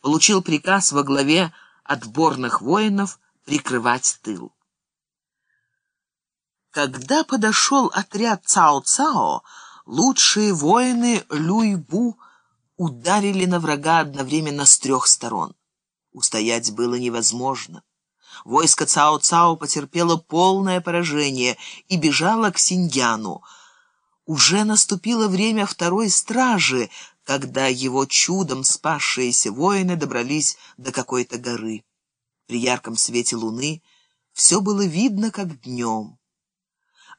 получил приказ во главе отборных воинов прикрывать тыл. Когда подошел отряд Цао-Цао, лучшие воины Люй-Бу ударили на врага одновременно с трех сторон. Устоять было невозможно. Войско Цао-Цао потерпело полное поражение и бежало к Синьяну. Уже наступило время второй стражи, когда его чудом спасшиеся воины добрались до какой-то горы. При ярком свете луны все было видно, как днем.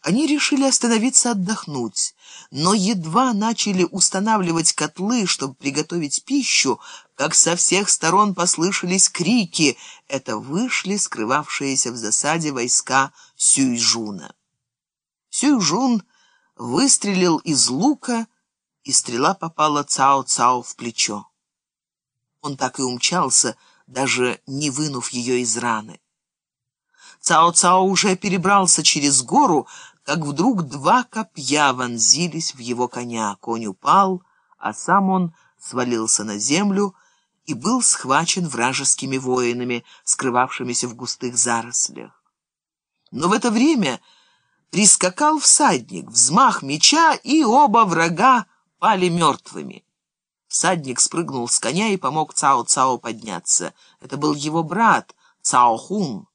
Они решили остановиться отдохнуть, но едва начали устанавливать котлы, чтобы приготовить пищу, как со всех сторон послышались крики. Это вышли скрывавшиеся в засаде войска Сюйжуна. Сюйжун выстрелил из лука, и стрела попала Цао-Цао в плечо. Он так и умчался, даже не вынув ее из раны. Цао-Цао уже перебрался через гору, как вдруг два копья вонзились в его коня. Конь упал, а сам он свалился на землю и был схвачен вражескими воинами, скрывавшимися в густых зарослях. Но в это время прискакал всадник, взмах меча, и оба врага пали мертвыми. Всадник спрыгнул с коня и помог Цао-Цао подняться. Это был его брат Цао-Хун.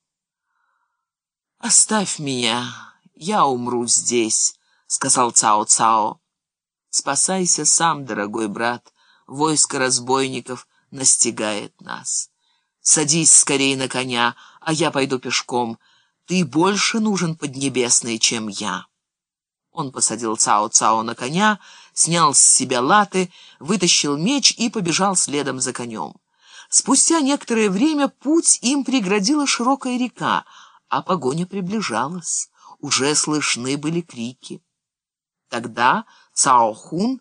«Оставь меня!» «Я умру здесь», — сказал Цао-Цао. «Спасайся сам, дорогой брат, войско разбойников настигает нас. Садись скорее на коня, а я пойду пешком. Ты больше нужен Поднебесный, чем я». Он посадил Цао-Цао на коня, снял с себя латы, вытащил меч и побежал следом за конем. Спустя некоторое время путь им преградила широкая река, а погоня приближалась уже слышны были крики. Тогда Цао Хун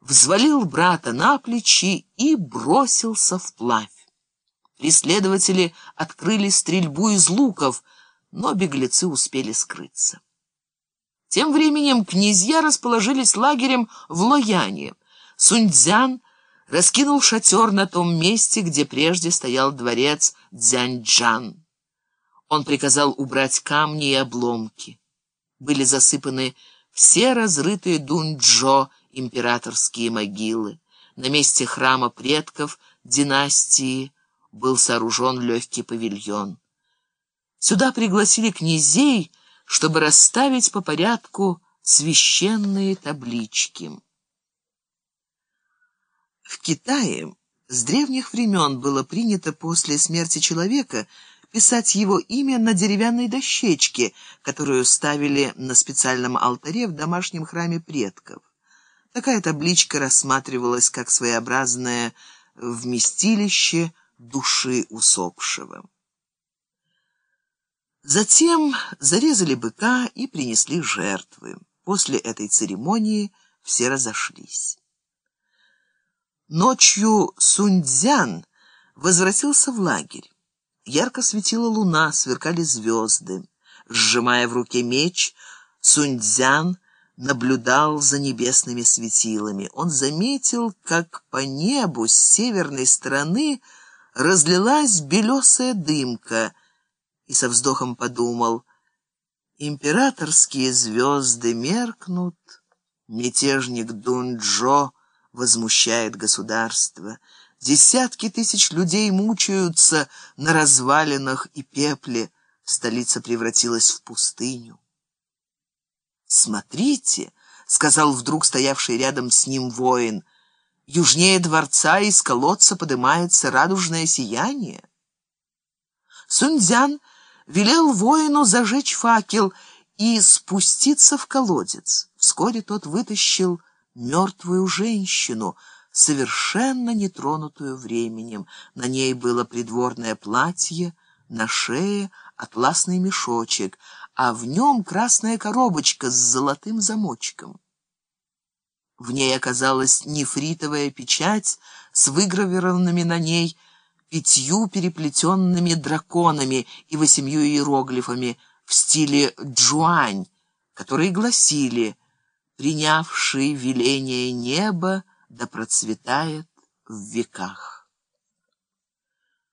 взвалил брата на плечи и бросился вплавь. Преследователи открыли стрельбу из луков, но беглецы успели скрыться. Тем временем князья расположились лагерем в Лояне. Суньцзян раскинул шатер на том месте, где прежде стоял дворец Цзяньчжан. Он приказал убрать камни и обломки. Были засыпаны все разрытые дунджо императорские могилы. На месте храма предков династии был сооружен легкий павильон. Сюда пригласили князей, чтобы расставить по порядку священные таблички. В Китае с древних времен было принято после смерти человека писать его имя на деревянной дощечке, которую ставили на специальном алтаре в домашнем храме предков. Такая табличка рассматривалась как своеобразное вместилище души усопшего. Затем зарезали быка и принесли жертвы. После этой церемонии все разошлись. Ночью Суньцзян возвратился в лагерь. Ярко светила луна, сверкали звезды. Сжимая в руке меч, Суньцзян наблюдал за небесными светилами. Он заметил, как по небу с северной стороны разлилась белесая дымка, и со вздохом подумал, императорские звезды меркнут, мятежник Дунджо возмущает государство — Десятки тысяч людей мучаются на развалинах и пепле. Столица превратилась в пустыню. «Смотрите», — сказал вдруг стоявший рядом с ним воин, «южнее дворца из колодца поднимается радужное сияние». Суньцзян велел воину зажечь факел и спуститься в колодец. Вскоре тот вытащил мертвую женщину — совершенно нетронутую временем. На ней было придворное платье, на шее атласный мешочек, а в нем красная коробочка с золотым замочком. В ней оказалась нефритовая печать с выгравированными на ней пятью переплетенными драконами и восемью иероглифами в стиле джуань, которые гласили «принявший веление неба, да процветает в веках.